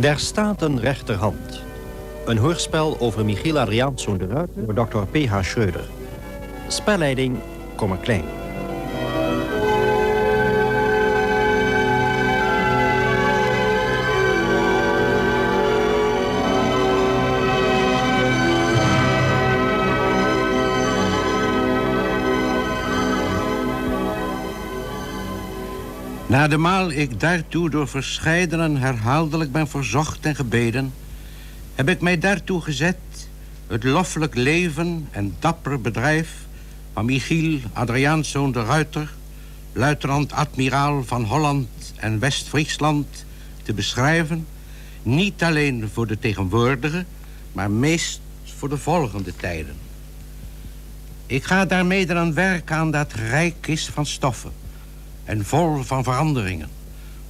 Der staat een rechterhand. Een hoorspel over Michiel Adriaanszoon de Ruiter door Dr. P.H. Schreuder. Spelleiding Kommer Klein. Na de maal ik daartoe door verscheidenen herhaaldelijk ben verzocht en gebeden... heb ik mij daartoe gezet het loffelijk leven en dapper bedrijf... van Michiel Adriaanszoon de Ruiter... luitenant-admiraal van Holland en West-Friesland te beschrijven... niet alleen voor de tegenwoordige, maar meest voor de volgende tijden. Ik ga daarmee aan werk aan dat rijk is van stoffen en vol van veranderingen,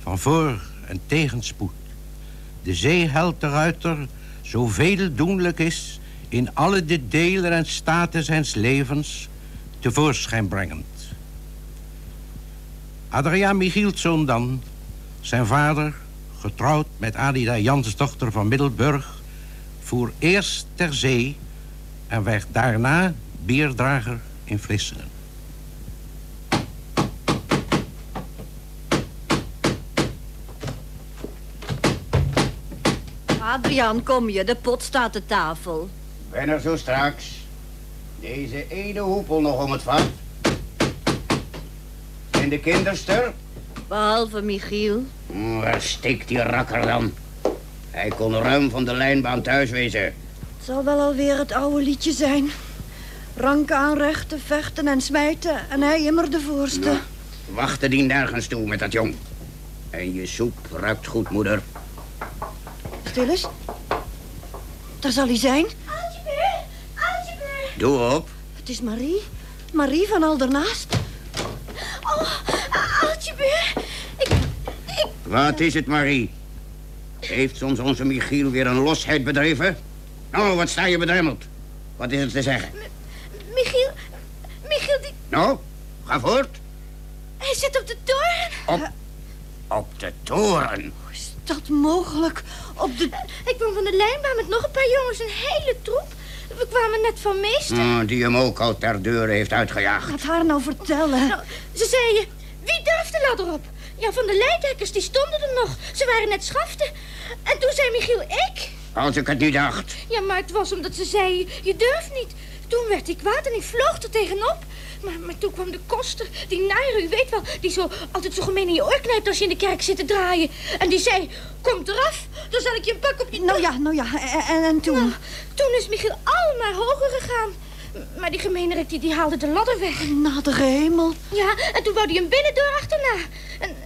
van voor- en tegenspoed. De zeeheld de ruiter zoveel doenlijk is in alle de delen en staten zijns levens tevoorschijn brengend. Adriaan Michielszoon dan, zijn vader, getrouwd met Adida Jansdochter van Middelburg, voer eerst ter zee en werd daarna bierdrager in Vlissingen. Adriaan, kom je. De pot staat op tafel. Ben er zo straks. Deze ene hoepel nog om het vat. En de kinderster? Behalve Michiel. Hm, Waar steekt die rakker dan? Hij kon ruim van de lijnbaan thuis wezen. Het zal wel alweer het oude liedje zijn. Ranken aanrechten, vechten en smijten. En hij immer de voorste. Wachten die nergens toe met dat jong. En je soep ruikt goed, moeder. Eens. Daar zal hij zijn. Oudjebeur, oudjebeur. Doe op. Het is Marie. Marie van Aldernaast. Oh, oudjebeur. Ik, ik... Wat is het, Marie? Heeft soms onze Michiel weer een losheid bedreven? Nou, wat sta je bedremmeld? Wat is er te zeggen? Michiel, Michiel, die... Nou, ga voort. Hij zit op de toren. Op, op de toren. Is dat mogelijk? Op de... Ik kwam van de lijnbaan met nog een paar jongens, een hele troep. We kwamen net van meester. Oh, die hem ook al ter deur heeft uitgejaagd. Laat haar nou vertellen. Nou, ze zeiden, wie durft de ladder op? Ja, van de leidhekkers, die stonden er nog. Ze waren net schaften. En toen zei Michiel, ik. Als ik het niet dacht. Ja, maar het was omdat ze zei, je durft niet. Toen werd ik kwaad en ik vloog er tegenop. Maar, maar toen kwam de koster, die naaier, u weet wel... die zo altijd zo gemeen in je oor knijpt als je in de kerk zit te draaien. En die zei, kom eraf, dan zal ik je een pak op je... Nou ja, nou ja. En, en toen? Nou, toen is Michiel al maar hoger gegaan. Maar die gemeenerik die, die haalde de ladder weg. Nadige hemel. Ja, en toen wou hij hem binnendeur achterna. En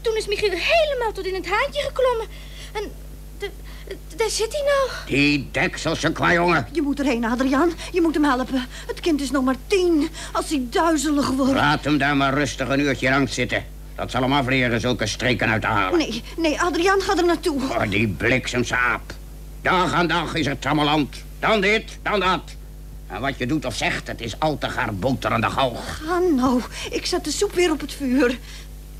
toen is Michiel helemaal tot in het haantje geklommen. En daar zit hij nou. Die dekselse kwajongen. Je moet erheen, Adriaan. Je moet hem helpen. Het kind is nog maar tien. Als hij duizelig wordt. Laat hem daar maar rustig een uurtje lang zitten. Dat zal hem afleren zulke streken uit te halen. Nee, nee, Adriaan, ga er naartoe. Oh, die bliksemsaap. Dag aan dag is het trammeland. Dan dit, dan dat. En wat je doet of zegt, het is al te gaar boter aan de galg. Ga nou. Ik zet de soep weer op het vuur.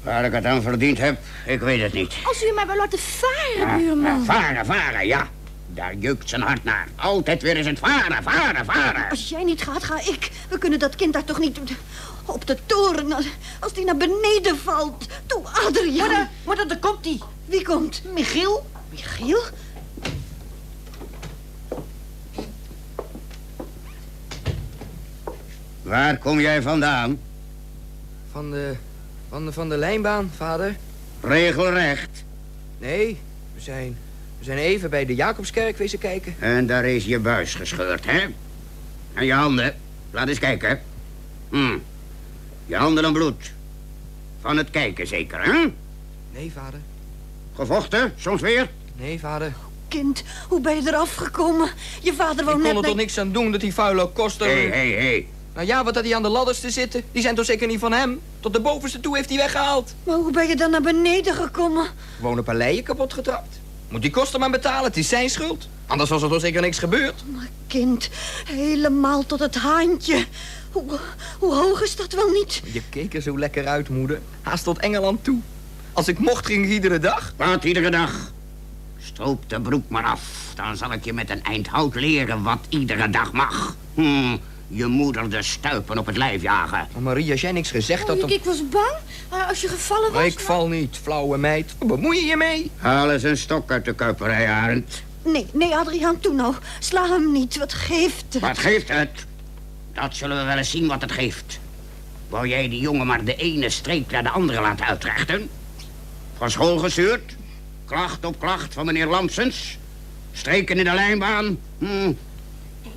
Waar ik het aan verdiend heb, ik weet het niet. Als u maar wil laten varen, Ah, buurman. ah, varen, varen, ja. Daar jeukt zijn hart naar. Altijd weer is het varen, varen, varen. Als jij niet gaat, ga ik. We kunnen dat kind daar toch niet... Op de toren, als die naar beneden valt. Toe, Adriaan. Moeder, moeder, daar komt hij. Wie komt? Michiel? Michiel? Waar kom jij vandaan? Van de, van de, van de lijnbaan, vader. Regelrecht. Nee, we zijn, we zijn even bij de Jacobskerk wezen kijken. En daar is je buis gescheurd, hè? En je handen. Laat eens kijken. Hm. Je handen en bloed. Van het kijken zeker, hè? Nee, vader. Gevochten, soms weer? Nee, vader. Kind, hoe ben je eraf gekomen? Je vader Ik wou kon net... er naar- toch niks aan doen dat die vuile koster... Hé, hé, hé. Nou ja, wat had hij aan de ladders te zitten? Die zijn toch zeker niet van hem? Tot de bovenste toe heeft hij weggehaald. Maar hoe ben je dan naar beneden gekomen? Gewoon een paleien kapot getrapt. Moet die koster maar betalen, het is zijn schuld. Anders was er toch zeker niks gebeurd. Maar kind, helemaal tot het haantje. Hoe, hoe hoog is dat wel niet? Je keek er zo lekker uit, moeder. Haast tot Engeland toe. Als ik mocht, ging ik iedere dag. Wat iedere dag. Stroop de broek maar af. Dan zal ik je met een eind hout leren wat iedere dag mag. Hm, je moeder de stuipen op het lijf jagen. Oh, Marie, als jij niks gezegd Oh, had... ik, Dan... ik was bang eh, als je gevallen was. Ik val niet, flauwe meid. Wat bemoei je je mee? Haal eens een stok uit de kuiperij, Arend. Nee, nee, Adriaan, toe nou. Sla hem niet, wat geeft het? Wat geeft het? Dat zullen we wel eens zien wat het geeft. Wou jij die jongen maar de ene streep naar de andere laten uitrechten? Van school gestuurd? Klacht op klacht van meneer Lampsens? Streken in de lijnbaan? Hm.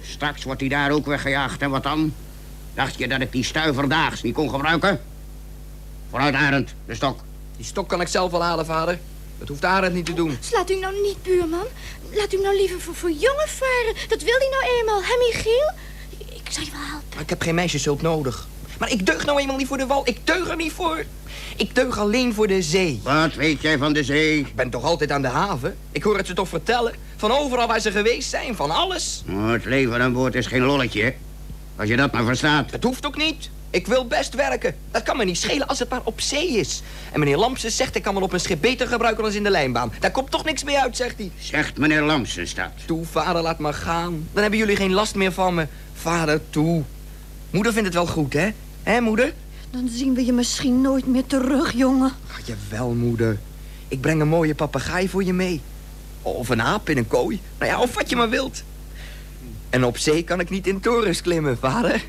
Straks wordt hij daar ook weggejaagd en wat dan? Dacht je dat ik die stuiver daags niet kon gebruiken? Vooruit, Arend, de stok. Die stok kan ik zelf wel halen, vader. Dat hoeft Arend niet te doen. Slaat u nou niet, buurman. Laat u nou liever voor, voor jongen varen. Dat wil hij nou eenmaal, hè, Michiel? Ik zal je wel helpen. Maar ik heb geen meisjeshulp nodig. Maar ik deug nou eenmaal niet voor de wal. Ik deug er niet voor. Ik deug alleen voor de zee. Wat weet jij van de zee? Ik ben toch altijd aan de haven? Ik hoor het ze toch vertellen? Van overal waar ze geweest zijn, van alles. Oh, het leven aan boord is geen lolletje. hè? Als je dat maar verstaat. Het hoeft ook niet. Ik wil best werken. Dat kan me niet schelen als het maar op zee is. En meneer Lampsens zegt ik kan wel op een schip beter gebruiken dan in de lijnbaan. Daar komt toch niks mee uit, zegt hij. Zegt meneer Lamsens dat. Toe, vader, laat maar gaan. Dan hebben jullie geen last meer van me. Vader, toe. Moeder vindt het wel goed, hè? Hè, moeder? Dan zien we je misschien nooit meer terug, jongen. Ach, jawel, moeder. Ik breng een mooie papegaai voor je mee. Of een aap in een kooi. Nou ja, of wat je maar wilt. En op zee kan ik niet in torens klimmen, vader.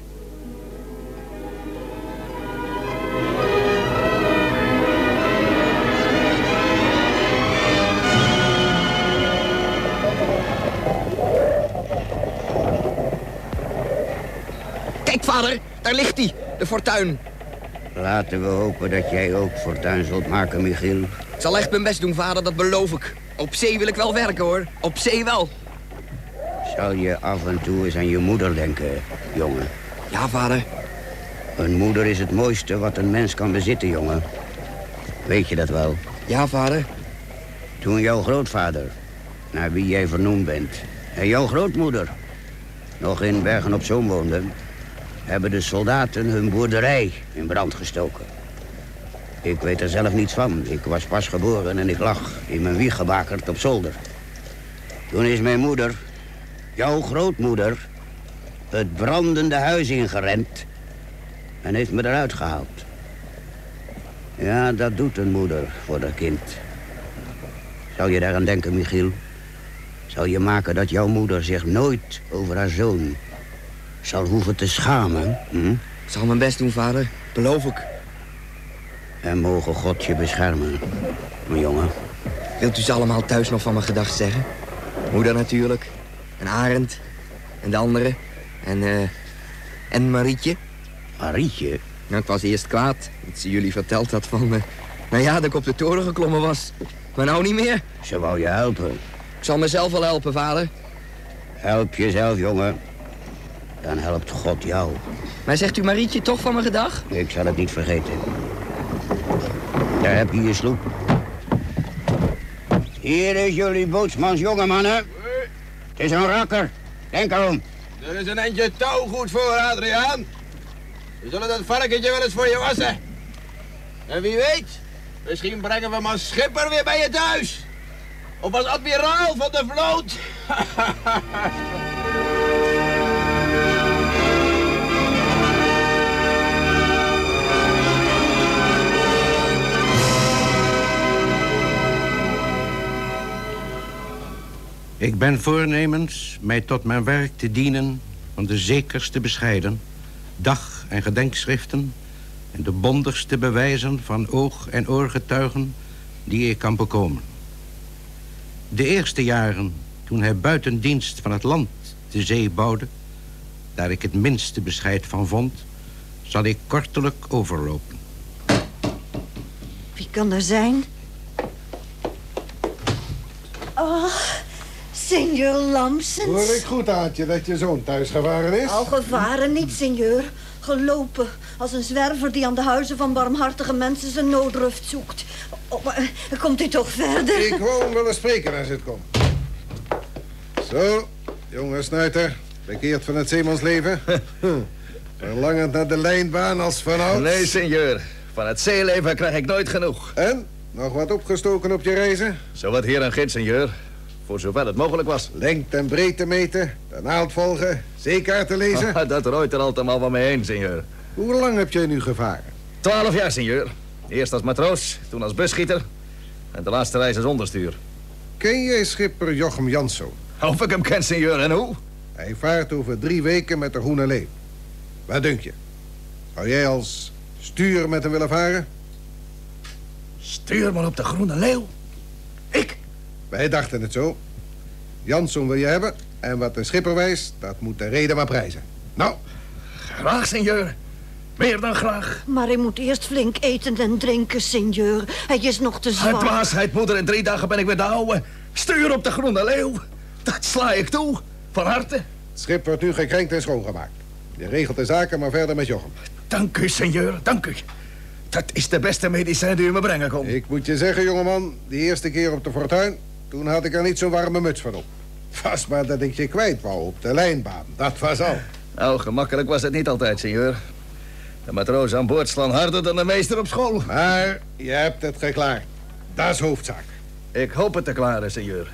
Kijk, vader, daar ligt hij, de fortuin. Laten we hopen dat jij ook fortuin zult maken, Michiel. Ik zal echt mijn best doen, vader, dat beloof ik. Op zee wil ik wel werken, hoor. Op zee wel. Zal je af en toe eens aan je moeder denken, jongen? Ja, vader. Een moeder is het mooiste wat een mens kan bezitten, jongen. Weet je dat wel? Ja, vader. Toen jouw grootvader, naar wie jij vernoemd bent... en jouw grootmoeder nog in Bergen op Zoom woonden... hebben de soldaten hun boerderij in brand gestoken. Ik weet er zelf niets van. Ik was pas geboren en ik lag in mijn wieg gebakerd op zolder. Toen is mijn moeder, jouw grootmoeder... het brandende huis ingerend en heeft me eruit gehaald. Ja, dat doet een moeder voor haar kind. Zou je daaraan denken, Michiel? Zou je maken dat jouw moeder zich nooit over haar zoon zal hoeven te schamen? Hm? Ik zal mijn best doen, vader. Beloof ik. En mogen God je beschermen, mijn jongen. Wilt u ze allemaal thuis nog van mijn gedacht zeggen? Moeder natuurlijk. En Arend. En de andere. En, eh... en Marietje. Marietje, Nou, ik was eerst kwaad. Dat ze jullie verteld had van... eh, nou ja, dat ik op de toren geklommen was. Maar nou niet meer. ze wou je helpen. Ik zal mezelf wel helpen, vader. Help jezelf, jongen. Dan helpt God jou. Maar zegt u Marietje toch van mijn gedag? Ik zal het niet vergeten. Daar heb je je sloep. Hier is jullie bootsmans, jonge mannen. Het is een rakker. Denk erom. Er is een eindje touw goed voor, Adriaan. We zullen dat varkentje wel eens voor je wassen. En wie weet, misschien brengen we maar schipper weer bij je thuis. Of als admiraal van de vloot. Ik ben voornemens mij tot mijn werk te dienen van de zekerste bescheiden, dag- en gedenkschriften en de bondigste bewijzen van oog- en oorgetuigen die ik kan bekomen. De eerste jaren, toen hij buiten dienst van het land de zee bouwde, daar ik het minste bescheid van vond, zal ik kortelijk overlopen. Wie kan er zijn? Oh, senor Lamsens. Hoor ik goed, Aantje, dat je zoon thuis gevaren is? Al gevaren niet, senor. Gelopen, als een zwerver die aan de huizen van barmhartige mensen zijn noodrust zoekt. Oh, maar, eh, komt u toch verder? Ik wou hem wel eens spreken als het komt. Zo, jonge snuiter, bekeerd van het zeemansleven. Verlangend naar de lijnbaan als vanouds. Nee, senor. Van het zeeleven krijg ik nooit genoeg. En? Nog wat opgestoken op je reizen? Zo wat hier en ginds, senor. Voor zover het mogelijk was. Lengte en breedte meten, de naald volgen, zeekaarten lezen. Dat rooit er altijd al van mee heen, senor. Hoe lang heb jij nu gevaren? Twaalf jaar, senor. Eerst als matroos, toen als busschieter. En de laatste reis als onderstuur. Ken jij schipper Jochem Janszoon? Of ik hem ken, senor, en hoe? Hij vaart over drie weken met de Groene Leeuw. Wat denk je? Zou jij als stuur met hem willen varen? Stuurman op de Groene Leeuw? Wij dachten het zo. Janszoon wil je hebben. En wat de schipper wijst, dat moet de reden maar prijzen. Nou, Graag, senor. Meer dan graag. Maar hij moet eerst flink eten en drinken, senor. Hij is nog te Het zwak. dwaasheid, moeder. In drie dagen ben ik weer de ouwe. Stuur op de Groene Leeuw. Dat sla ik toe. Van harte. het schip wordt nu gekrenkt en schoongemaakt. Je regelt de zaken maar verder met Jochem. Dank u, senor. Dank u. Dat is de beste medicijn die u me brengen kon. Ik moet je zeggen, jongeman, die eerste keer op de fortuin... toen had ik er niet zo'n warme muts van op. Was maar dat ik je kwijt wou op de lijnbaan. Dat was al. Nou, gemakkelijk was het niet altijd, senor. De matroos aan boord slaan harder dan de meester op school. Maar je hebt het geklaard. Dat is hoofdzaak. Ik hoop het te klaren, senor.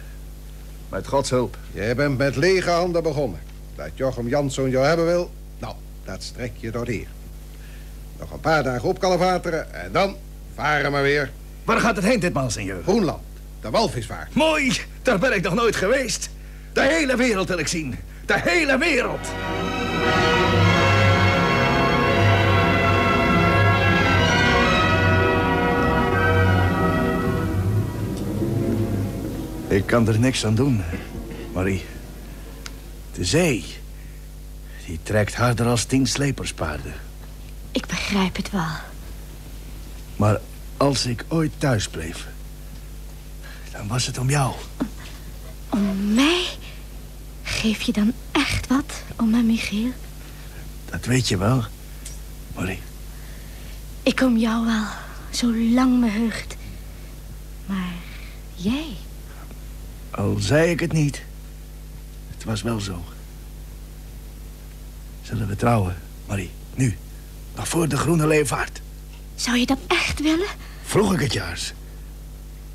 Met Gods hulp. Je bent met lege handen begonnen. Dat Jochem Janszoon jou hebben wil, nou, dat strek je tot hier. Nog een paar dagen op kalfateren en dan varen maar weer. Waar gaat het heen ditmaal, senor? Groenland, de walvisvaart. Mooi, daar ben ik nog nooit geweest. De hele wereld wil ik zien. De hele wereld. Ik kan er niks aan doen, Marie. De zee, die trekt harder als tien sleperspaarden. Ik begrijp het wel. Maar als ik ooit thuis bleef, dan was het om jou. Om mij? Geef je dan echt wat om mijn Michiel? Dat weet je wel, Marie. Ik om jou wel, zolang me heugt. Maar jij? Al zei ik het niet. Het was wel zo. Zullen we trouwen, Marie? Nu. Nog voor de groene leeuwvaart. Zou je dat echt willen? Vroeg ik het juist.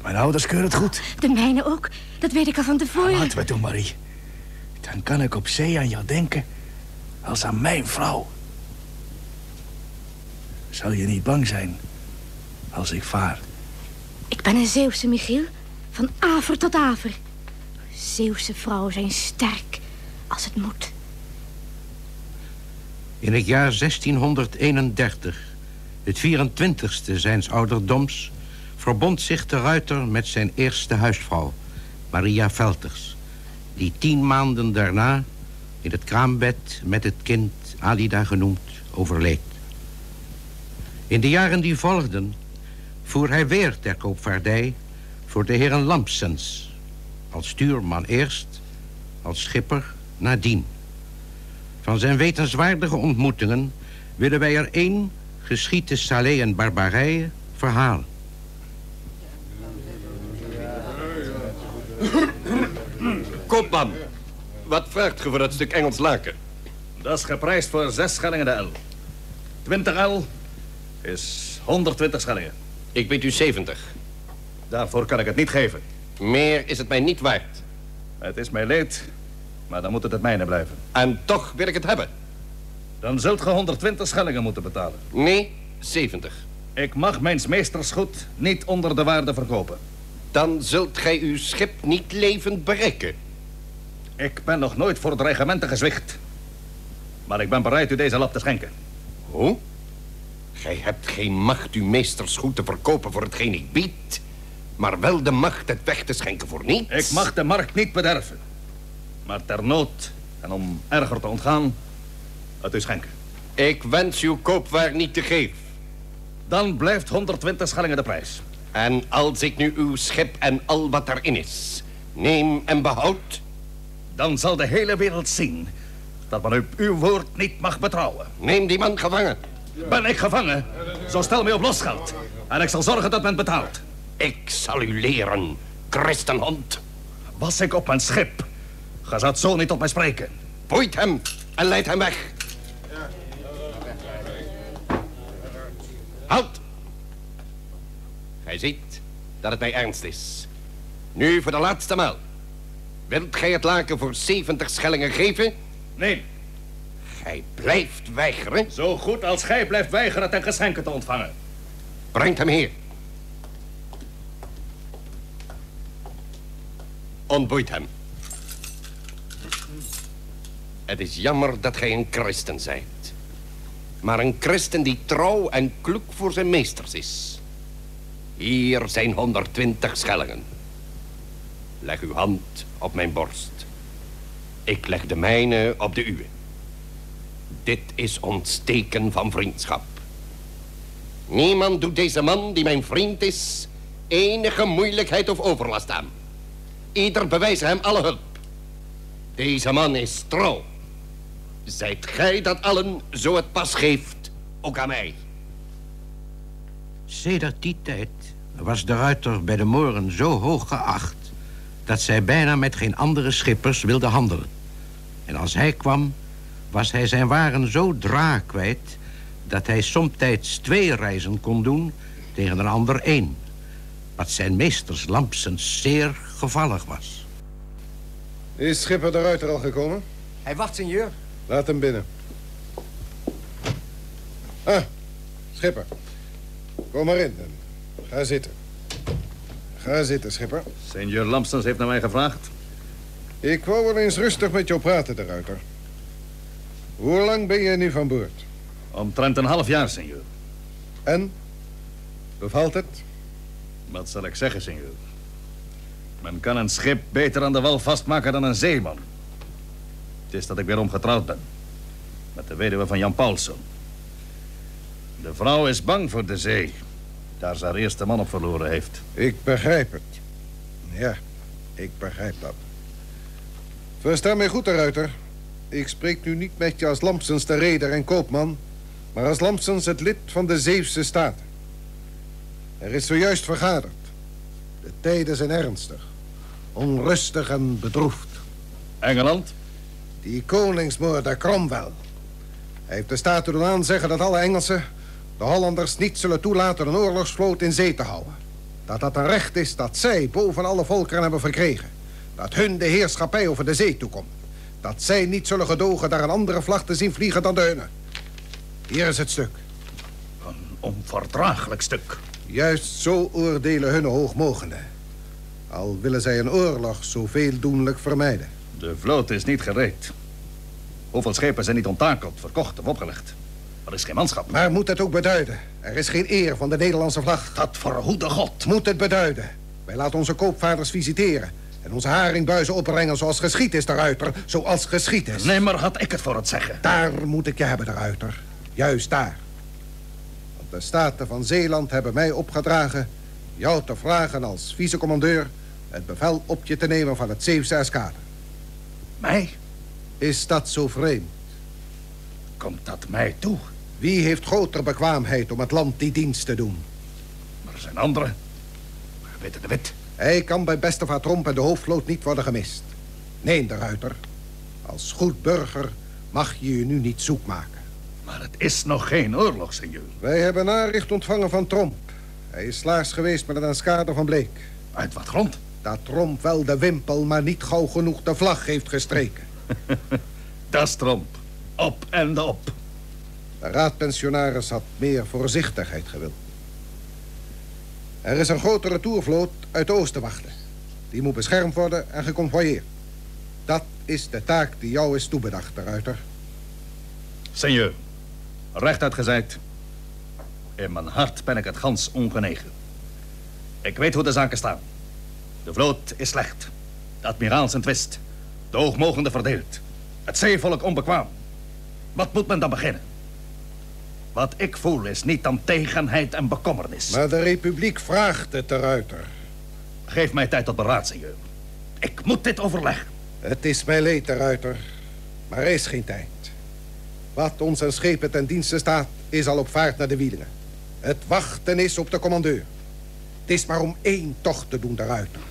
Mijn ouders keuren het goed. De mijne ook. Dat weet ik al van tevoren. Laten we doen, Marie. Dan kan ik op zee aan jou denken als aan mijn vrouw. Zal je niet bang zijn als ik vaar? Ik ben een Zeeuwse, Michiel. Van aver tot aver. Zeeuwse vrouwen zijn sterk als het moet. In het jaar 1631, het 24ste zijns ouderdoms... verbond zich de ruiter met zijn eerste huisvrouw, Maria Velters... die tien maanden daarna in het kraambed met het kind Alida genoemd overleed. In de jaren die volgden voer hij weer ter koopvaardij voor de heren Lampsens. Als stuurman eerst, als schipper nadien. Van zijn wetenswaardige ontmoetingen willen wij er één, geschied te Salé en Barbarije, verhalen. Koopman, wat vraagt ge voor dat stuk Engels laken? Dat is geprijsd voor zes schellingen de L. 20 L is 120 schellingen. Ik bied u 70. Daarvoor kan ik het niet geven. Meer is het mij niet waard. Het is mij leed, maar dan moet het het mijne blijven. En toch wil ik het hebben. Dan zult ge 120 schellingen moeten betalen. Nee, 70. Ik mag mijn meesters goed niet onder de waarde verkopen. Dan zult gij uw schip niet levend bereiken. Ik ben nog nooit voor dreigementen gezwicht. Maar ik ben bereid u deze lap te schenken. Hoe? Gij hebt geen macht uw meesters goed te verkopen voor hetgeen ik bied... maar wel de macht het weg te schenken voor niets. Ik mag de markt niet bederven. Maar ter nood en om erger te ontgaan, het u schenken. Ik wens uw koopwaar niet te geven. Dan blijft 120 schellingen de prijs. En als ik nu uw schip en al wat erin is... neem en behoud... Dan zal de hele wereld zien dat men op uw woord niet mag betrouwen. Neem die man gevangen. Ben ik gevangen, zo stel mij op losgeld. En ik zal zorgen dat men betaalt. Ik zal u leren, christenhond. Was ik op mijn schip, ge zat zo niet tot mij spreken. Boeit hem en leid hem weg. Houd! Gij ziet dat het mij ernst is. Nu voor de laatste maal. Wilt gij het laken voor 70 schellingen geven? Nee, Gij blijft weigeren. zo goed als gij blijft weigeren ten geschenken te ontvangen. Brengt hem hier. Ontboeit hem. Het is jammer dat gij een christen zijt. Maar een christen die trouw en kloek voor zijn meesters is. Hier zijn 120 schellingen. Leg uw hand op mijn borst. Ik leg de mijne op de uwe. Dit is ontsteken van vriendschap. Niemand doet deze man, die mijn vriend is, enige moeilijkheid of overlast aan. Ieder bewijst hem alle hulp. Deze man is trouw. Zijt gij dat allen zo het pas geeft, ook aan mij? Sedert die tijd was de ruiter bij de Moren zo hoog geacht... dat zij bijna met geen andere schippers wilde handelen. En als hij kwam, was hij zijn waren zo dra kwijt... dat hij somtijds twee reizen kon doen tegen een ander één. Wat zijn meesters Lampsens zeer gevallig was. Is schipper de ruiter al gekomen? Hij wacht, senjeur. Laat hem binnen. Ah, schipper. Kom maar in. Ga zitten. Ga zitten, schipper. Senior Lampstons heeft naar mij gevraagd. Ik wou wel eens rustig met jou praten, de ruiter. Hoe lang ben je nu van boord? Omtrent een half jaar, senor. En? Bevalt het? Wat zal ik zeggen, senor? Men kan een schip beter aan de wal vastmaken dan een zeeman. Het is dat ik weer omgetrouwd ben. Met de weduwe van Jan Paulsen. De vrouw is bang voor de zee. Daar ze haar eerste man op verloren heeft. Ik begrijp het. Ja, ik begrijp dat. Versta mij goed, de ruiter. Ik spreek nu niet met je als Lampsens de reder en koopman... maar als Lampsens het lid van de Zeeuwse Staten. Er is zojuist vergaderd. De tijden zijn ernstig. Onrustig en bedroefd. Engeland? Die koningsmoorder Cromwell. Hij heeft de Staten doen aanzeggen dat alle Engelsen... de Hollanders niet zullen toelaten een oorlogsvloot in zee te houden. Dat dat een recht is dat zij boven alle volkeren hebben verkregen. Dat hun de heerschappij over de zee toekomt. Dat zij niet zullen gedogen daar een andere vlag te zien vliegen dan de hunne. Hier is het stuk. Een onverdraaglijk stuk. Juist zo oordelen hun hoogmogenden. Al willen zij een oorlog zoveel doenlijk vermijden. De vloot is niet gereed. Hoeveel schepen zijn niet onttakeld, verkocht of opgelegd? Er is geen manschap. Maar moet het ook beduiden? Er is geen eer van de Nederlandse vlag. Dat verhoede God. Moet het beduiden? Wij laten onze koopvaarders visiteren. En onze haringbuizen opbrengen zoals geschied is, de ruiter. Zoals geschied is. Nee, maar had ik het voor het zeggen. Daar moet ik je hebben, de ruiter. Juist daar. Want de Staten van Zeeland hebben mij opgedragen... jou te vragen als vicecommandeur... het bevel op je te nemen van het Zeeuwse eskader. Mij? Is dat zo vreemd? Komt dat mij toe? Wie heeft grotere bekwaamheid om het land die dienst te doen? Maar er zijn anderen. Witte de Wit. Hij kan bij beste Tromp en de hoofdvloot niet worden gemist. Nee, de ruiter. Als goed burger mag je je nu niet zoek maken. Maar het is nog geen oorlog, senor. Wij hebben naricht ontvangen van Tromp. Hij is slaars geweest met een eskader van Bleek. Uit wat grond? Dat Tromp wel de wimpel, maar niet gauw genoeg de vlag heeft gestreken. Dat is Tromp. Op en op. De raadpensionaris had meer voorzichtigheid gewild. Er is een grote retourvloot uit het oosten wachten. Die moet beschermd worden en geconvoyeerd. Dat is de taak die jou is toebedacht, de ruiter. Seigneur, rechtuit gezegd. In mijn hart ben ik het gans ongenegen. Ik weet hoe de zaken staan. De vloot is slecht. De admiraal zijn twist. De hoogmogende verdeeld. Het zeevolk onbekwaam. Wat moet men dan beginnen? Wat ik voel is niet dan tegenheid en bekommernis. Maar de republiek vraagt het, de ruiter. Geef mij tijd tot beraad, seigneur. Ik moet dit overleggen. Het is mij leed, de ruiter. Maar er is geen tijd. Wat ons en schepen ten dienste staat, is al op vaart naar de wielingen. Het wachten is op de commandeur. Het is maar om één tocht te doen, de ruiter.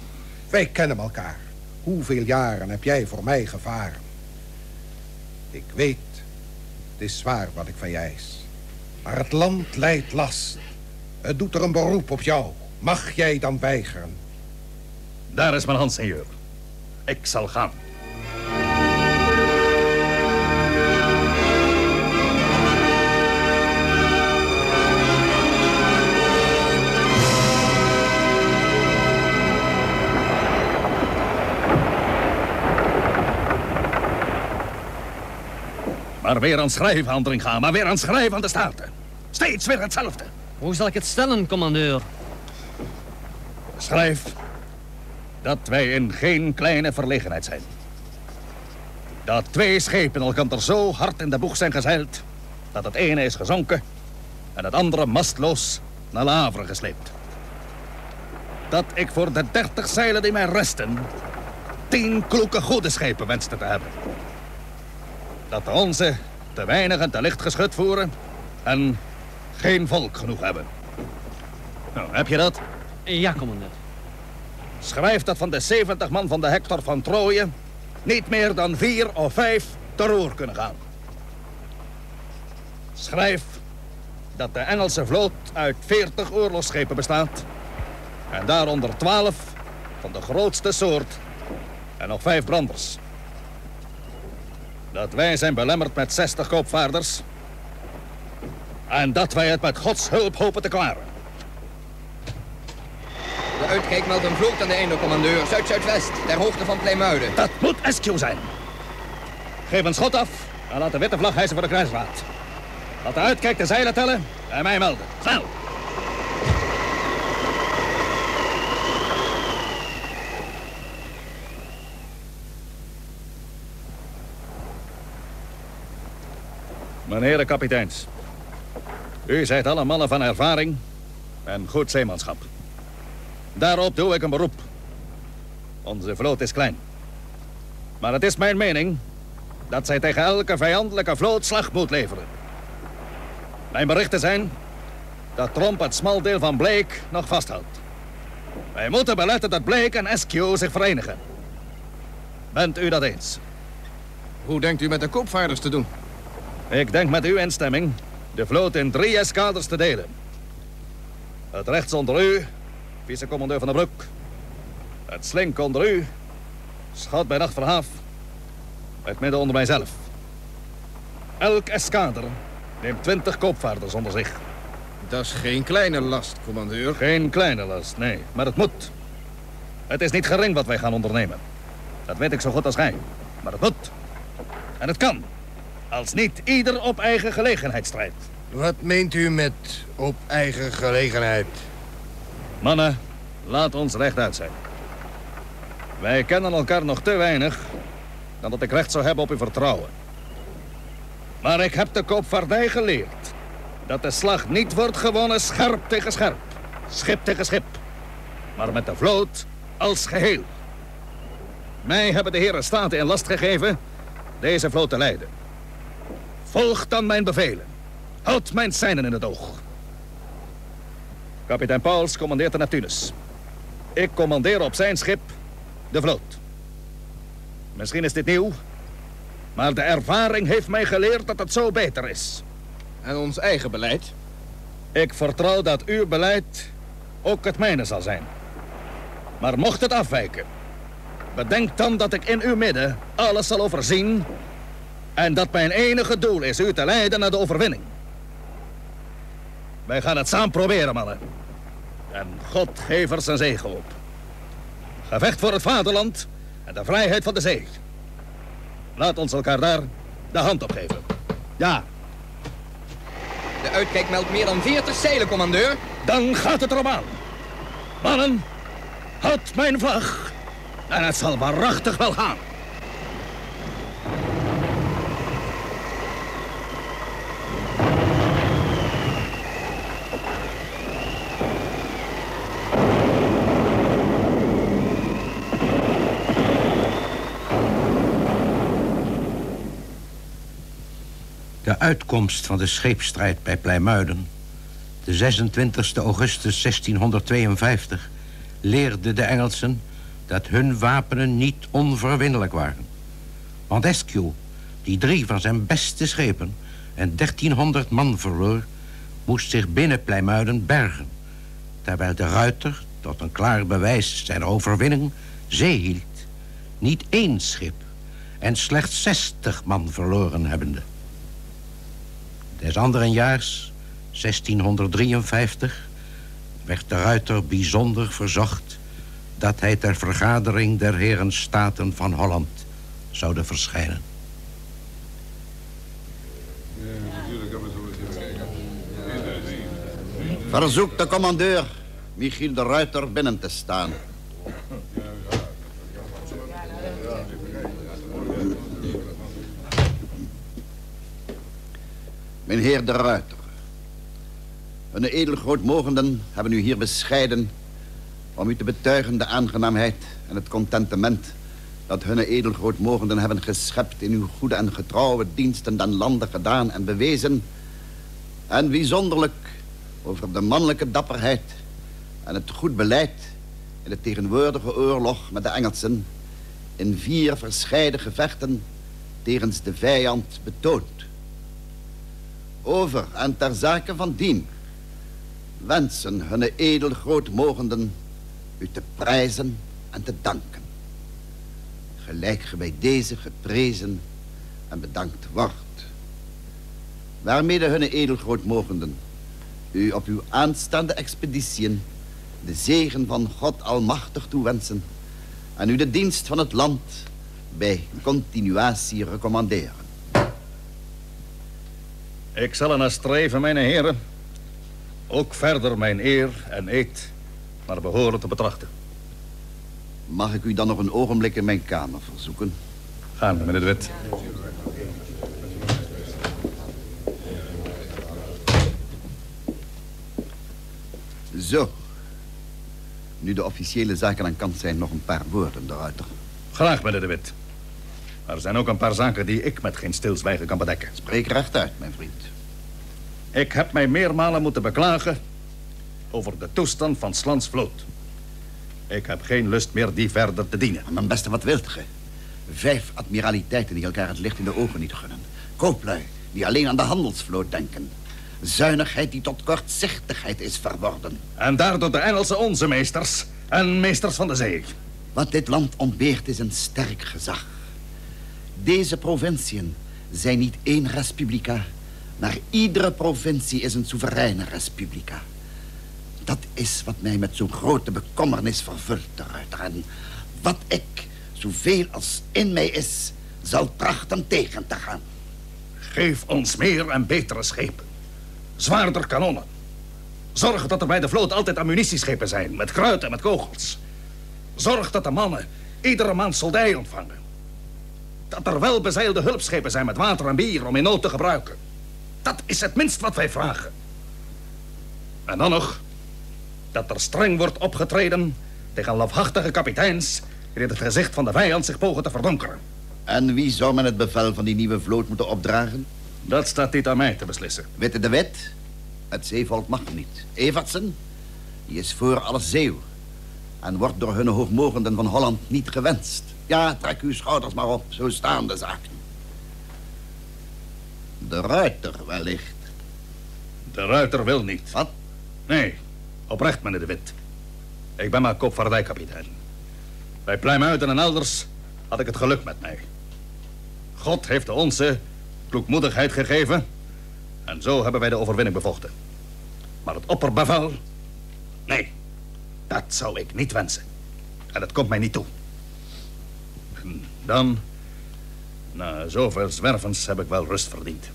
Wij kennen elkaar. Hoeveel jaren heb jij voor mij gevaren? Ik weet, het is zwaar wat ik van je eis. Maar het land leidt last. Het doet er een beroep op jou. Mag jij dan weigeren? Daar is mijn hand, seigneur. Ik zal gaan. Maar weer aan schrijfhandeling gaan, maar weer aan schrijven aan de Staten. Steeds weer hetzelfde. Hoe zal ik het stellen, commandeur? Schrijf dat wij in geen kleine verlegenheid zijn. Dat twee schepen elkaar zo hard in de boeg zijn gezeild... dat het ene is gezonken en het andere mastloos naar Lavre gesleept. Dat ik voor de dertig zeilen die mij resten... tien kloeke goede schepen wenste te hebben. Dat de onze te weinig en te licht geschut voeren... en geen volk genoeg hebben. Nou, heb je dat? Ja, commandeur. Schrijf dat van de 70 man van de Hector van Troje... niet meer dan vier of vijf ter roer kunnen gaan. Schrijf dat de Engelse vloot uit 40 oorlogsschepen bestaat... en daaronder 12 van de grootste soort en nog vijf branders. Dat wij zijn belemmerd met 60 koopvaarders... en dat wij het met Gods hulp hopen te klaren. De uitkijk meldt een vloot aan de einde, commandeur. Zuid-zuidwest, ter hoogte van Pleimuiden. Dat moet Eskew zijn. Geef een schot af en laat de witte vlag hijsen voor de kruisraad. Laat de uitkijk de zeilen tellen en mij melden. Snel! Meneer de kapiteins. U zijt alle mannen van ervaring en goed zeemanschap. Daarop doe ik een beroep. Onze vloot is klein. Maar het is mijn mening dat zij tegen elke vijandelijke vloot slag moet leveren. Mijn berichten zijn dat Tromp het smal deel van Blake nog vasthoudt. Wij moeten beletten dat Blake en Eskew zich verenigen. Bent u dat eens? Hoe denkt u met de koopvaarders te doen? Ik denk met uw instemming de vloot in drie eskaders te delen. Het rechts onder u, vice-commandeur van de Broek. Het slink onder u, schot bij nacht verhaaf. Het midden onder mijzelf. Elk eskader neemt twintig koopvaarders onder zich. Dat is geen kleine last, commandeur. Geen kleine last, nee, maar het moet. Het is niet gering wat wij gaan ondernemen. Dat weet ik zo goed als gij. Maar het moet. En het kan. Als niet ieder op eigen gelegenheid strijdt. Wat meent u met op eigen gelegenheid? Mannen, laat ons rechtuit zijn. Wij kennen elkaar nog te weinig... dan dat ik recht zou hebben op uw vertrouwen. Maar ik heb de koopvaardij geleerd... dat de slag niet wordt gewonnen scherp tegen scherp. Schip tegen schip. Maar met de vloot als geheel. Mij hebben de heren Staten in last gegeven... deze vloot te leiden. Volg dan mijn bevelen. Houd mijn seinen in het oog. Kapitein Pauls commandeert de Neptunus. Ik commandeer op zijn schip de vloot. Misschien is dit nieuw, maar de ervaring heeft mij geleerd dat het zo beter is. En ons eigen beleid? Ik vertrouw dat uw beleid ook het mijne zal zijn. Maar mocht het afwijken, bedenk dan dat ik in uw midden alles zal overzien... en dat mijn enige doel is u te leiden naar de overwinning. Wij gaan het samen proberen, mannen. En God geef er zijn zegen op. Gevecht voor het vaderland en de vrijheid van de zee. Laat ons elkaar daar de hand op geven. Ja. De uitkijk meldt meer dan 40 zeilen, commandeur. Dan gaat het erom aan. Mannen, houd mijn vlag. En het zal waarachtig wel gaan. De uitkomst van de scheepstrijd bij Pleimuiden, de 26 augustus 1652, leerde de Engelsen dat hun wapenen niet onverwinnelijk waren. Want Eskew, die drie van zijn beste schepen en 1300 man verloor, moest zich binnen Pleimuiden bergen, terwijl de ruiter, tot een klaar bewijs zijn overwinning, zee hield Niet één schip en slechts 60 man verloren hebbende. Des anderen jaars, 1653, werd de ruiter bijzonder verzocht... dat hij ter vergadering der heren Staten van Holland zoude verschijnen. Verzoek de commandeur Michiel de Ruiter binnen te staan. Meneer de Ruiter. Hun edelgrootmogenden hebben u hier bescheiden... om u te betuigen de aangenaamheid en het contentement... dat hun edelgrootmogenden hebben geschept... in uw goede en getrouwe diensten den landen gedaan en bewezen... en bijzonderlijk over de mannelijke dapperheid... en het goed beleid in de tegenwoordige oorlog met de Engelsen... in vier verscheiden gevechten tegen de vijand betoond over en ter zake van dien wensen hun edelgrootmogenden u te prijzen en te danken. Gelijk ge bij deze geprezen en bedankt wordt. Waarmede hun edelgrootmogenden u op uw aanstaande expeditiën de zegen van God Almachtig toewensen en u de dienst van het land bij continuatie recommanderen. Ik zal er naar streven, mijn heren. Ook verder mijn eer en eed naar behoren te betrachten. Mag ik u dan nog een ogenblik in mijn kamer verzoeken? Gaan, meneer de Wit. Zo. Nu de officiële zaken aan kant zijn, nog een paar woorden, de Ruiter. Graag, meneer de Wit. Er zijn ook een paar zaken die ik met geen stilzwijgen kan bedekken. Spreek rechtuit, mijn vriend. Ik heb mij meermalen moeten beklagen over de toestand van Slans vloot. Ik heb geen lust meer die verder te dienen. Mijn beste, wat wilt ge? Vijf admiraliteiten die elkaar het licht in de ogen niet gunnen. Kooplui die alleen aan de handelsvloot denken. Zuinigheid die tot kortzichtigheid is verworden. En daardoor de Engelsen onze meesters en meesters van de zee. Wat dit land ontbeert is een sterk gezag. Deze provinciën zijn niet één respublica, maar iedere provincie is een soevereine respublica. Dat is wat mij met zo'n grote bekommernis vervult, de. En wat ik, zoveel als in mij is, zal trachten tegen te gaan. Geef ons meer en betere schepen. Zwaarder kanonnen. Zorg dat er bij de vloot altijd ammunitieschepen zijn, met kruid en met kogels. Zorg dat de mannen iedere maand soldij ontvangen. Dat er wel bezeilde hulpschepen zijn met water en bier om in nood te gebruiken. Dat is het minst wat wij vragen. En dan nog dat er streng wordt opgetreden tegen lafhartige kapiteins... die in het gezicht van de vijand zich pogen te verdonkeren. En wie zou men het bevel van die nieuwe vloot moeten opdragen? Dat staat niet aan mij te beslissen. Witte de Wet? Het zeevolk mag niet. Evertsen? Die is voor alles zeeuw. En wordt door hun hoogmogenden van Holland niet gewenst. Ja, trek uw schouders maar op. Zo staan de zaken. De ruiter wellicht. De ruiter wil niet. Wat? Nee, oprecht, meneer de Wit. Ik ben maar koopvaardijkapitein. Bij Pleimuiden en elders had ik het geluk met mij. God heeft de onze kloekmoedigheid gegeven... en zo hebben wij de overwinning bevochten. Maar het opperbevel... Nee, dat zou ik niet wensen. En het komt mij niet toe. Dan, na zoveel zwervens, heb ik wel rust verdiend.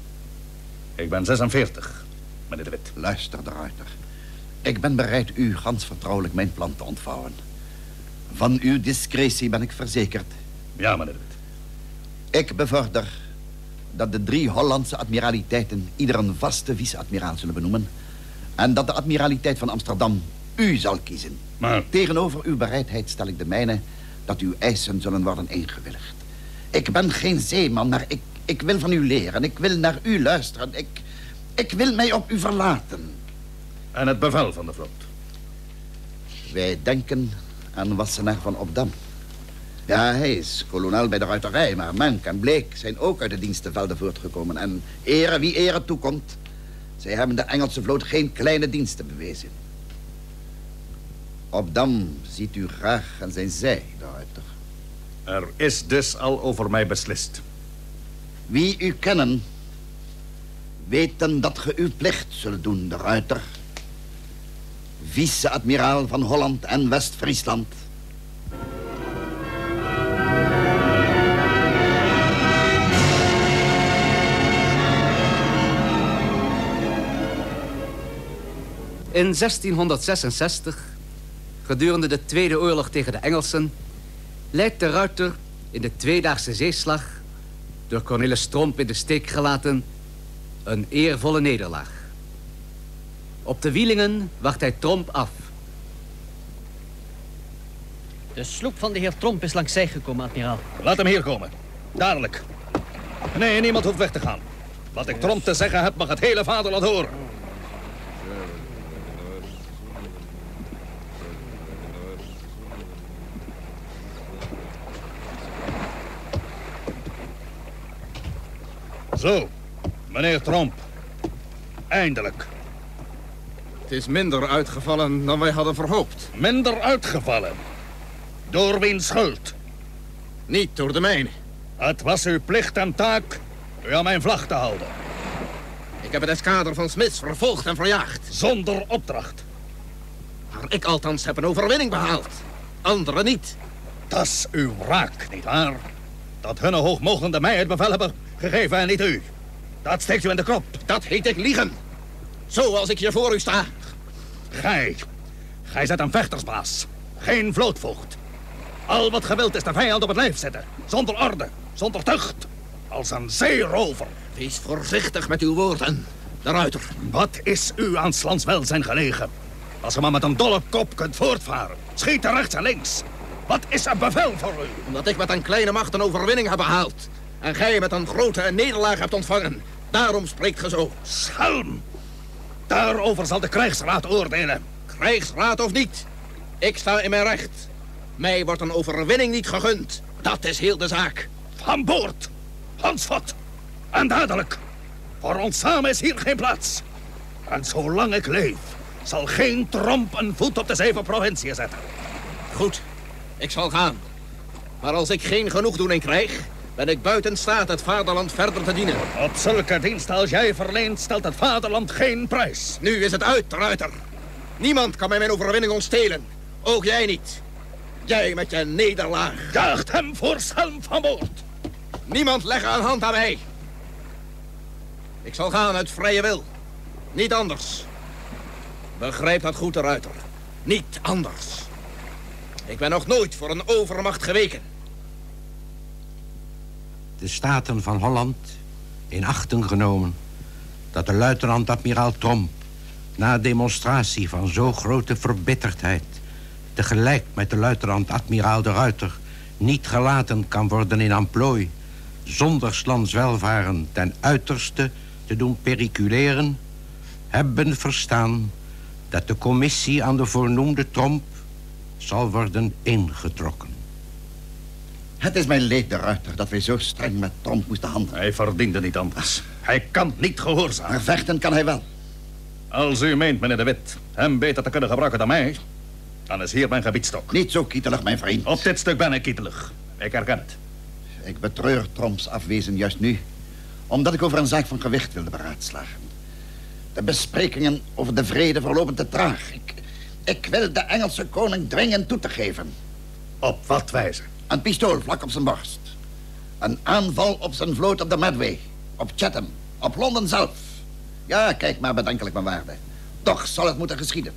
Ik ben 46, meneer de Wit. Luister, de Ruiter. Ik ben bereid u gans vertrouwelijk mijn plan te ontvouwen. Van uw discretie ben ik verzekerd. Ja, meneer de Wit. Ik bevorder dat de drie Hollandse admiraliteiten ieder een vaste vice-admiraal zullen benoemen. En dat de admiraliteit van Amsterdam u zal kiezen. Maar... Tegenover uw bereidheid stel ik de mijne dat uw eisen zullen worden ingewilligd. Ik ben geen zeeman, maar ik, ik wil van u leren. Ik wil naar u luisteren. Ik, ik wil mij op u verlaten. En het bevel van de vloot? Wij denken aan Wassenaar van Opdam. Ja, hij is kolonel bij de ruiterij, maar Mank en Bleek zijn ook uit de dienstenvelden voortgekomen. En ere wie ere toekomt, zij hebben de Engelse vloot geen kleine diensten bewezen. Opdam ziet u graag aan zijn zij, de ruiter. Er is dus al over mij beslist. Wie u kennen, weten dat ge uw plicht zult doen, de ruiter. Vice-admiraal van Holland en West-Friesland. In 1666, gedurende de Tweede Oorlog tegen de Engelsen, leidt de ruiter in de tweedaagse zeeslag, door Cornelis Tromp in de steek gelaten, een eervolle nederlaag. Op de wielingen wacht hij Tromp af. De sloep van de heer Tromp is langs zij gekomen, admiraal. Laat hem hier komen. Dadelijk. Nee, niemand hoeft weg te gaan. Wat ik Tromp te zeggen heb, mag het hele vaderland horen. Zo, meneer Tromp. Eindelijk. Het is minder uitgevallen dan wij hadden verhoopt. Minder uitgevallen? Door wiens schuld? Niet door de mijne. Het was uw plicht en taak u aan mijn vlag te houden. Ik heb het eskader van Smits vervolgd en verjaagd. Zonder opdracht. Maar ik althans heb een overwinning behaald. Anderen niet. Dat is uw wraak, nietwaar? Dat hunne hoogmogende mij het bevel hebben gegeven en niet u. Dat steekt u in de krop. Dat heet ik liegen. Zoals ik hier voor u sta. Gij, gij zet een vechtersbaas. Geen vlootvoogd. Al wat gewild is de vijand op het lijf zetten. Zonder orde, zonder tucht. Als een zeerover. Wees voorzichtig met uw woorden, de ruiter. Wat is u aan Slans welzijn gelegen? Als u maar met een dolle kop kunt voortvaren. Schieten rechts en links. Wat is een bevel voor u? Omdat ik met een kleine macht een overwinning heb behaald. En gij met een grote nederlaag hebt ontvangen. Daarom spreekt ge zo. Schelm! Daarover zal de krijgsraad oordelen. Krijgsraad of niet. Ik sta in mijn recht. Mij wordt een overwinning niet gegund. Dat is heel de zaak. Van boord. Hansvat. En dadelijk. Voor ons samen is hier geen plaats. En zolang ik leef, zal geen tromp een voet op de zeven provinciën zetten. Goed, ik zal gaan. Maar als ik geen genoegdoening krijg, ben ik buiten staat het vaderland verder te dienen. Op zulke diensten als jij verleent, stelt het vaderland geen prijs. Nu is het uit, Ruiter. Niemand kan mij mijn overwinning ontstelen. Ook jij niet. Jij met je nederlaag. Jaagt hem voor schelm van boord. Niemand leggen een hand aan mij. Ik zal gaan uit vrije wil. Niet anders. Begrijp dat goed, de Ruiter. Niet anders. Ik ben nog nooit voor een overmacht geweken. De Staten van Holland in achten genomen... dat de luitenant-admiraal Tromp... na demonstratie van zo grote verbitterdheid... tegelijk met de luitenant-admiraal de Ruiter... niet gelaten kan worden in amplooi... zonder slans welvaren ten uiterste te doen periculeren... hebben verstaan dat de commissie aan de voornoemde Tromp... zal worden ingetrokken. Het is mijn leed, de Ruiter, dat wij zo streng met Tromp moesten handelen. Hij verdiende niet anders. Hij kan niet gehoorzamen. Maar vechten kan hij wel. Als u meent, meneer de Wit, hem beter te kunnen gebruiken dan mij... dan is hier mijn gebiedstok. Niet zo kietelig, mijn vriend. Op dit stuk ben ik kietelig. Ik herken het. Ik betreur Tromps afwezen juist nu... omdat ik over een zaak van gewicht wilde beraadslagen. De besprekingen over de vrede verlopen te traag. Ik, ik wil de Engelse koning dwingen toe te geven. Op wat wijze? Een pistool vlak op zijn borst. Een aanval op zijn vloot op de Medway. Op Chatham. Op Londen zelf. Ja, kijk maar bedenkelijk, mijn waarde. Toch zal het moeten geschieden.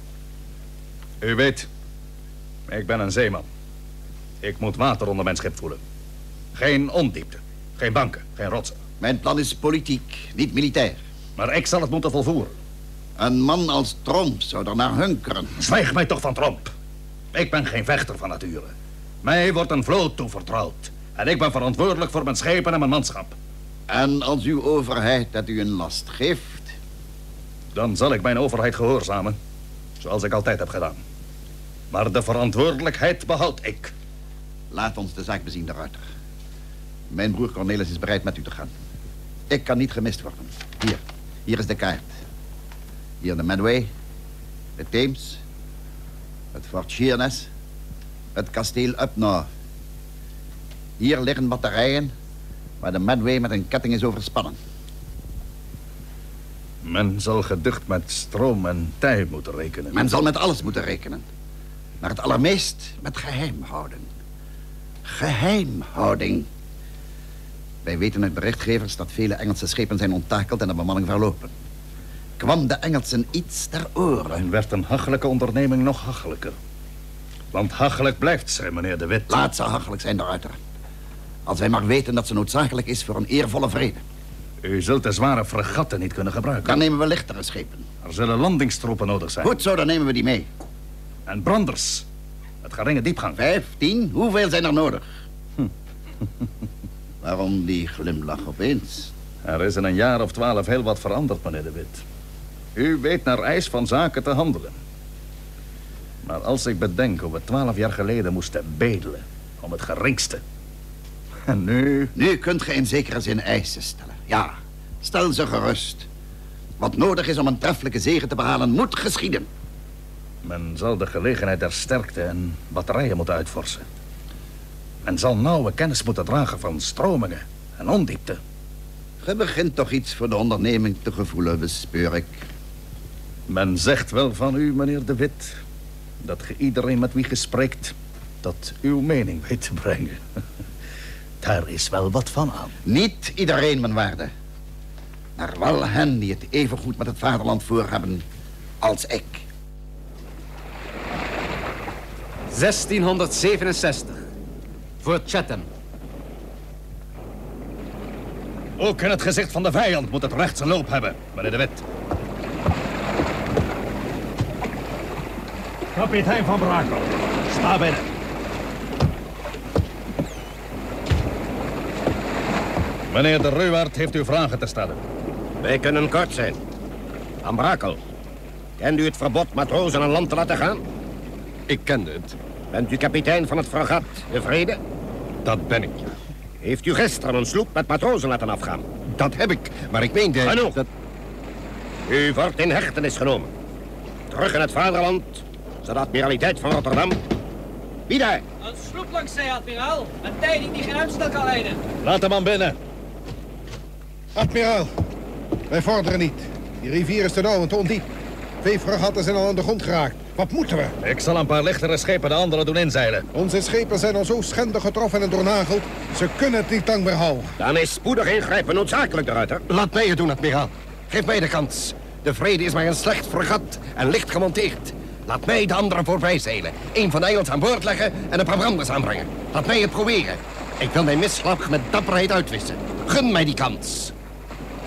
U weet, ik ben een zeeman. Ik moet water onder mijn schip voelen. Geen ondiepte, geen banken, geen rotsen. Mijn plan is politiek, niet militair. Maar ik zal het moeten volvoeren. Een man als Tromp zou er naar hunkeren. Zwijg mij toch van Tromp. Ik ben geen vechter van nature. Mij wordt een vloot toevertrouwd. En ik ben verantwoordelijk voor mijn schepen en mijn manschap. En als uw overheid dat u een last geeft? Dan zal ik mijn overheid gehoorzamen. Zoals ik altijd heb gedaan. Maar de verantwoordelijkheid behoud ik. Laat ons de zaak bezien, de Ruiter. Mijn broer Cornelis is bereid met u te gaan. Ik kan niet gemist worden. Hier, hier is de kaart. Hier de Medway, de Theems, het Fort Sheerness, het kasteel Upnor. Hier liggen batterijen waar de Medway met een ketting is overspannen. Men zal geducht met stroom en tij moeten rekenen. Men zal met alles moeten rekenen. Maar het allermeest met geheimhouding. Geheimhouding. Wij weten uit berichtgevers dat vele Engelse schepen zijn onttakeld en de bemanning verlopen. Kwam de Engelsen iets ter oren? En werd een hachelijke onderneming nog hachelijker. Want hachelijk blijft zij, meneer de Wit. Laat ze hachelijk zijn, de Ruiter. Als wij maar weten dat ze noodzakelijk is voor een eervolle vrede. U zult de zware fregatten niet kunnen gebruiken. Dan nemen we lichtere schepen. Er zullen landingstroepen nodig zijn. Goed zo, dan nemen we die mee. En branders. Het geringe diepgang. Vijf, tien, hoeveel zijn er nodig? Waarom die glimlach opeens? Er is in een jaar of twaalf heel wat veranderd, meneer de Wit. U weet naar eis van zaken te handelen. Maar als ik bedenk hoe we twaalf jaar geleden moesten bedelen om het geringste. En nu... Nu kunt ge in zekere zin eisen stellen. Ja, stel ze gerust. Wat nodig is om een treffelijke zege te behalen, moet geschieden. Men zal de gelegenheid der sterkte en batterijen moeten uitvorsen. Men zal nauwe kennis moeten dragen van stromingen en ondiepte. Ge begint toch iets voor de onderneming te gevoelen, bespeur ik. Men zegt wel van u, meneer de Wit... dat ge iedereen met wie ge spreekt... tot uw mening weet te brengen. Daar is wel wat van aan. Niet iedereen, mijn waarde. Maar wel hen die het evengoed met het vaderland voor hebben als ik. 1667. Voor Chatham. Ook in het gezicht van de vijand moet het recht zijn loop hebben, meneer de Wit. Kapitein van Brakel, sta binnen. Meneer de Ruwaard heeft u vragen te stellen. Wij kunnen kort zijn. Van Brakel, kent u het verbod matrozen aan land te laten gaan? Ik kende het. Bent u kapitein van het fragat De Vrede? Dat ben ik, ja. Heeft u gisteren een sloep met matrozen laten afgaan? Dat heb ik, maar ik meende... Genoeg. Dat... U wordt in hechtenis genomen. Terug in het vaderland, de admiraliteit van Rotterdam. Wie daar? Een sloep langs zee, admiraal. Een tijding die geen uitstel kan leiden. Laat de man binnen. Admiraal, wij vorderen niet. Die rivier is te nauw en te ondiep. Twee fregatten zijn al aan de grond geraakt. Wat moeten we? Ik zal een paar lichtere schepen de andere doen inzeilen. Onze schepen zijn al zo schendig getroffen en doornageld. Ze kunnen het niet lang meer houden. Dan is spoedig ingrijpen noodzakelijk, de Ruiter. Laat mij het doen, admiraal. Geef mij de kans. De vrede is maar een slecht fregat en licht gemonteerd. Laat mij de anderen voorbij zeilen. Eén van de Engels aan boord leggen en een paar branders aanbrengen. Laat mij het proberen. Ik wil mijn misslag met dapperheid uitwissen. Gun mij die kans.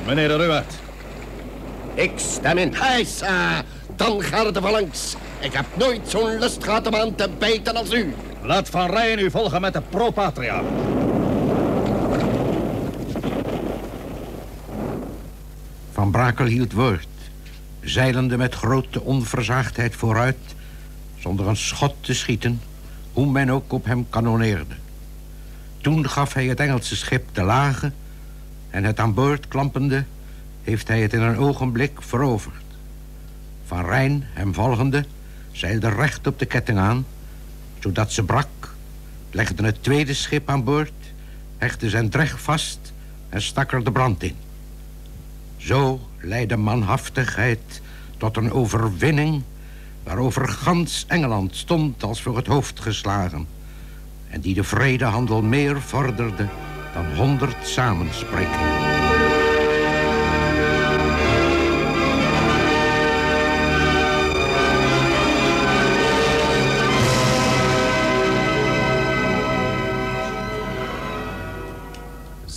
Meneer de Ruwaard. Ik stem in. Heisa, dan gaat het er langs. Ik heb nooit zo'n lust gehad om aan te bijten als u. Laat Van Rijen u volgen met de Pro Patria. Van Brakel hield woord, zeilende met grote onverzaagdheid vooruit... zonder een schot te schieten, hoe men ook op hem kanoneerde. Toen gaf hij het Engelse schip de lage... en het aan boord klampende heeft hij het in een ogenblik veroverd. Van Rijn, hem volgende, zeilde recht op de ketting aan... zodat ze brak, legde het tweede schip aan boord... hechtte zijn dreg vast en stak er de brand in. Zo leidde manhaftigheid tot een overwinning... waarover gans Engeland stond als voor het hoofd geslagen... en die de vredehandel meer vorderde dan honderd samensprekingen.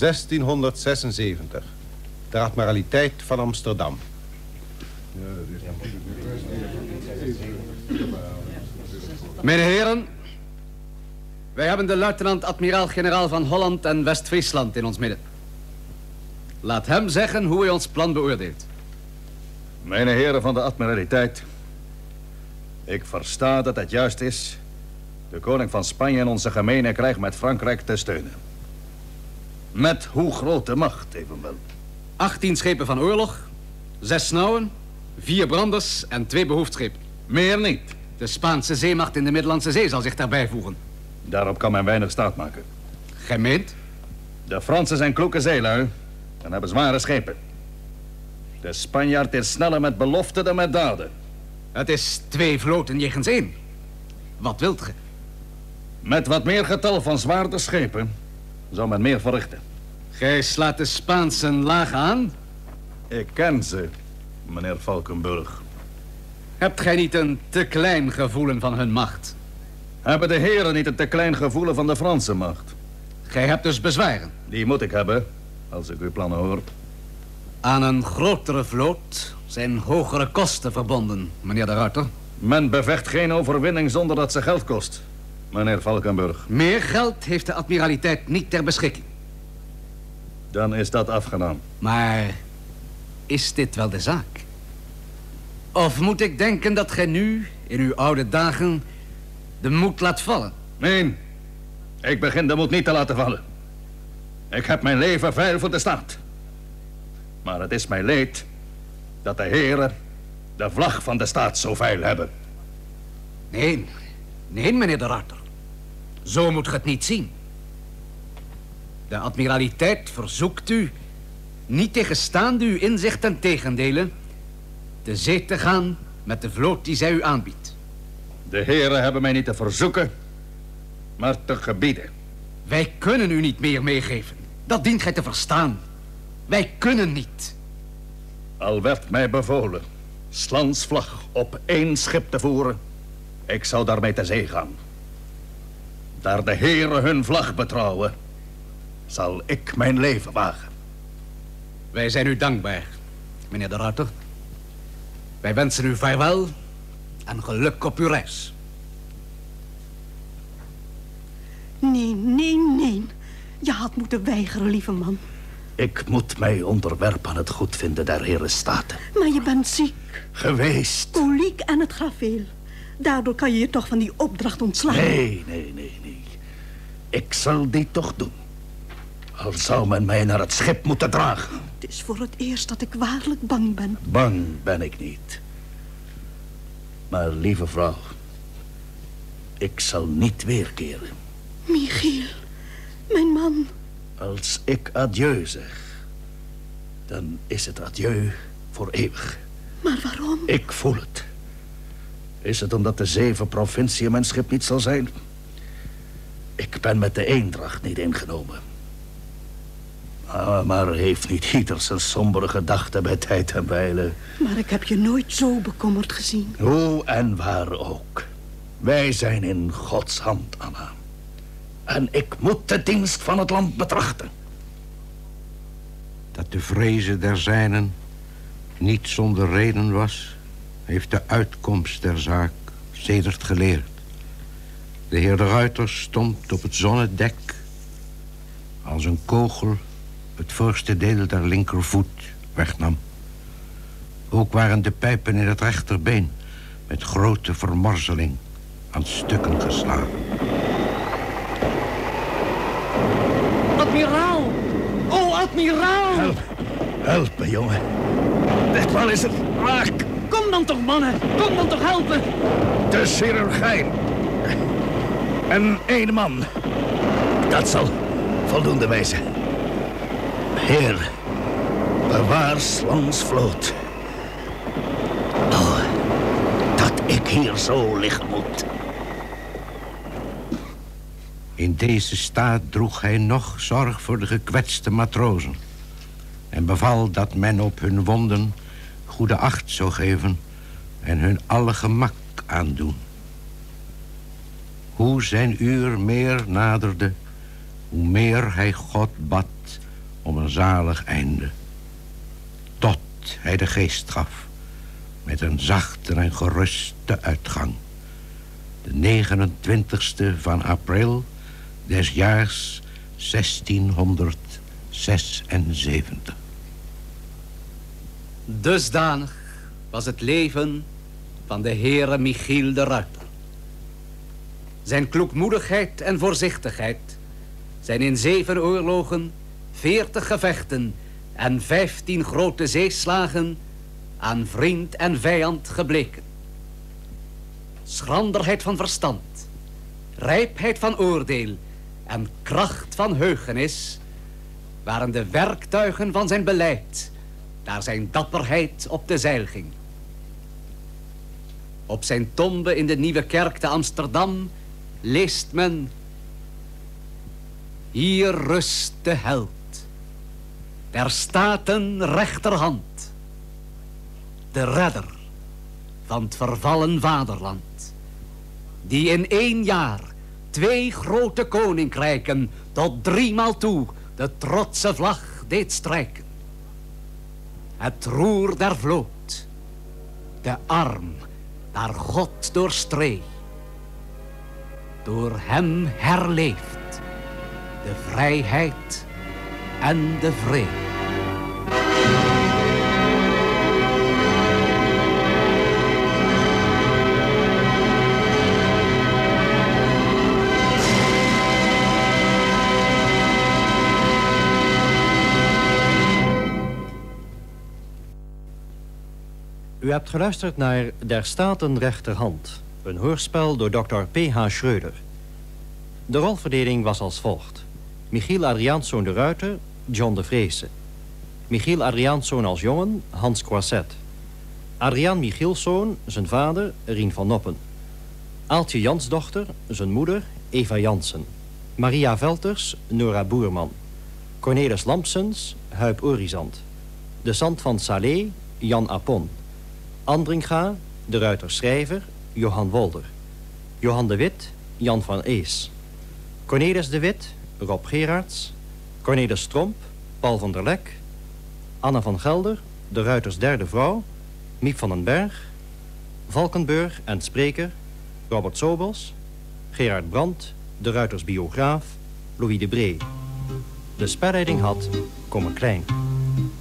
...1676. De Admiraliteit van Amsterdam. Mijn heren, wij hebben de luitenant-admiraal-generaal van Holland en West-Friesland in ons midden. Laat hem zeggen hoe hij ons plan beoordeelt. Mijn heren van de admiraliteit. Ik versta dat het juist is... de koning van Spanje in onze gemene krijg met Frankrijk te steunen. Met hoe grote macht evenwel? 18 schepen van oorlog, zes snauwen, vier branders en twee behoefdschepen. Meer niet. De Spaanse zeemacht in de Middellandse Zee zal zich daarbij voegen. Daarop kan men weinig staat maken. Gij meent? De Fransen zijn kloeke zeelui en hebben zware schepen. De Spanjaard is sneller met beloften dan met daden. Het is twee vloten jegens één. Wat wilt ge? Met wat meer getal van zwaarder schepen zou men meer verrichten. Gij slaat de Spaansen laag aan? Ik ken ze, meneer Valkenburg. Hebt gij niet een te klein gevoelen van hun macht? Hebben de heren niet een te klein gevoelen van de Franse macht? Gij hebt dus bezwaren. Die moet ik hebben, als ik uw plannen hoor. Aan een grotere vloot zijn hogere kosten verbonden, meneer de Ruiter. Men bevecht geen overwinning zonder dat ze geld kost, meneer Valkenburg. Meer geld heeft de admiraliteit niet ter beschikking. Dan is dat afgedaan. Maar is dit wel de zaak? Of moet ik denken dat gij nu, in uw oude dagen, de moed laat vallen? Nee, ik begin de moed niet te laten vallen. Ik heb mijn leven veil voor de staat. Maar het is mij leed dat de heren de vlag van de staat zo veil hebben. Nee, nee, meneer de Ruiter. Zo moet ge het niet zien. De admiraliteit verzoekt u, niet tegenstaande uw inzicht en tegendelen, de zee te gaan met de vloot die zij u aanbiedt. De heren hebben mij niet te verzoeken, maar te gebieden. Wij kunnen u niet meer meegeven. Dat dient gij te verstaan. Wij kunnen niet. Al werd mij bevolen Slans vlag op één schip te voeren, ik zou daarmee te zee gaan. Daar de heren hun vlag betrouwen, zal ik mijn leven wagen. Wij zijn u dankbaar, meneer de Ruiter. Wij wensen u vaarwel en geluk op uw reis. Nee, nee, nee. Je had moeten weigeren, lieve man. Ik moet mij onderwerpen aan het goedvinden der heren staten. Maar je bent ziek. Geweest. Koliek en het graveel. Daardoor kan je je toch van die opdracht ontslaan. Nee, nee, nee, nee. Ik zal die toch doen. Al zou men mij naar het schip moeten dragen. Het is voor het eerst dat ik waarlijk bang ben. Bang ben ik niet. Maar lieve vrouw, ik zal niet weerkeren. Michiel, mijn man. Als ik adieu zeg, dan is het adieu voor eeuwig. Maar waarom? Ik voel het. Is het omdat de zeven provinciën mijn schip niet zal zijn? Ik ben met de eendracht niet ingenomen. Ah, maar heeft niet ieder zijn sombere gedachten bij tijd en wijle? Maar ik heb je nooit zo bekommerd gezien. Hoe en waar ook. Wij zijn in Gods hand, Anna. En ik moet de dienst van het land betrachten. Dat de vrezen der zijnen niet zonder reden was... heeft de uitkomst der zaak sedert geleerd. De heer de Ruiter stond op het zonnedek... als een kogel het voorste deel der linkervoet wegnam. Ook waren de pijpen in het rechterbeen... met grote vermorzeling aan stukken geslagen. Admiraal! Oh, admiraal! Help, help me, jongen. Ditmaal is het raak. Kom dan toch, mannen. Kom dan toch helpen. De chirurgijn. En één man. Dat zal voldoende wezen. Heer, bewaar Slans vloot. Dat ik hier zo liggen moet. In deze staat droeg hij nog zorg voor de gekwetste matrozen... en beval dat men op hun wonden goede acht zou geven... en hun alle gemak aandoen. Hoe zijn uur meer naderde, hoe meer hij God bad om een zalig einde. Tot hij de geest gaf, met een zachte en geruste uitgang. De 29ste van april des jaars 1676. Dusdanig was het leven van de heere Michiel de Ruiter. Zijn kloekmoedigheid en voorzichtigheid zijn in zeven oorlogen, veertig gevechten en vijftien grote zeeslagen aan vriend en vijand gebleken. Schranderheid van verstand, rijpheid van oordeel en kracht van heugenis waren de werktuigen van zijn beleid, daar zijn dapperheid op de zeil ging. Op zijn tombe in de Nieuwe Kerk te Amsterdam leest men... Hier rust de held, der staten rechterhand, de redder van het vervallen vaderland, die in één jaar twee grote koninkrijken tot driemaal toe de trotse vlag deed strijken. Het roer der vloot, de arm daar God doorstree. Door hem herleeft de vrijheid en de vrede. U hebt geluisterd naar Der Staten rechterhand, een hoorspel door Dr. P.H. Schreuder. De rolverdeling was als volgt. Michiel Adriaanszoon de Ruiter, John de Vreese. Michiel Adriaanszoon als jongen, Hans Croisset. Adriaan Michielszoon, zijn vader, Rien van Noppen. Aaltje Jansdochter, zijn moeder, Eva Jansen. Maria Velters, Nora Boerman. Cornelis Lampsens, Huip Orizant. De Sant van Salé, Jan Apon. Andringa, de Ruiter Schrijver, Johan Wolder. Johan de Wit, Jan van Ees. Cornelis de Wit, Rob Gerards. Cornelis Tromp, Paul van der Lek. Anne van Gelder, de Ruiters derde vrouw. Miep van den Berg. Valkenburg en spreker, Robert Sobels. Gerard Brandt, de Ruiters biograaf, Louis de Bree. De spelleiding had Komme Klein.